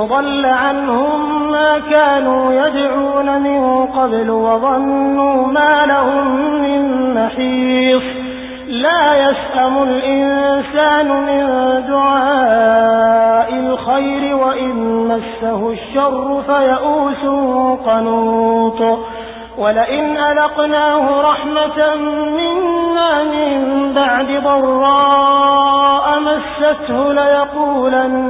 وضل عنهم ما كانوا يدعون من قبل وظنوا ما لهم من محيص. لا يسأم الإنسان من دعاء الخير وإن مسه الشر فيئوس قنوط. ولئن ألقناه رحمة منا من بعد ضراء مسته ليقولن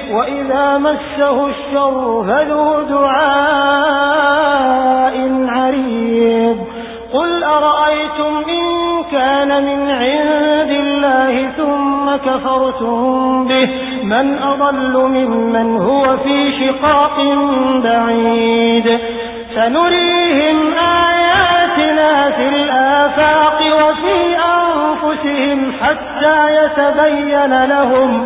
وإذا مسه الشر فذو دعاء عريض. قل أرأيتم إن كان من عند الله ثم كفرتم به. من أضل ممن هو في شقاق بعيد. سنريهم آياتنا في الآفاق وفي أنفسهم حتى يتبين لهم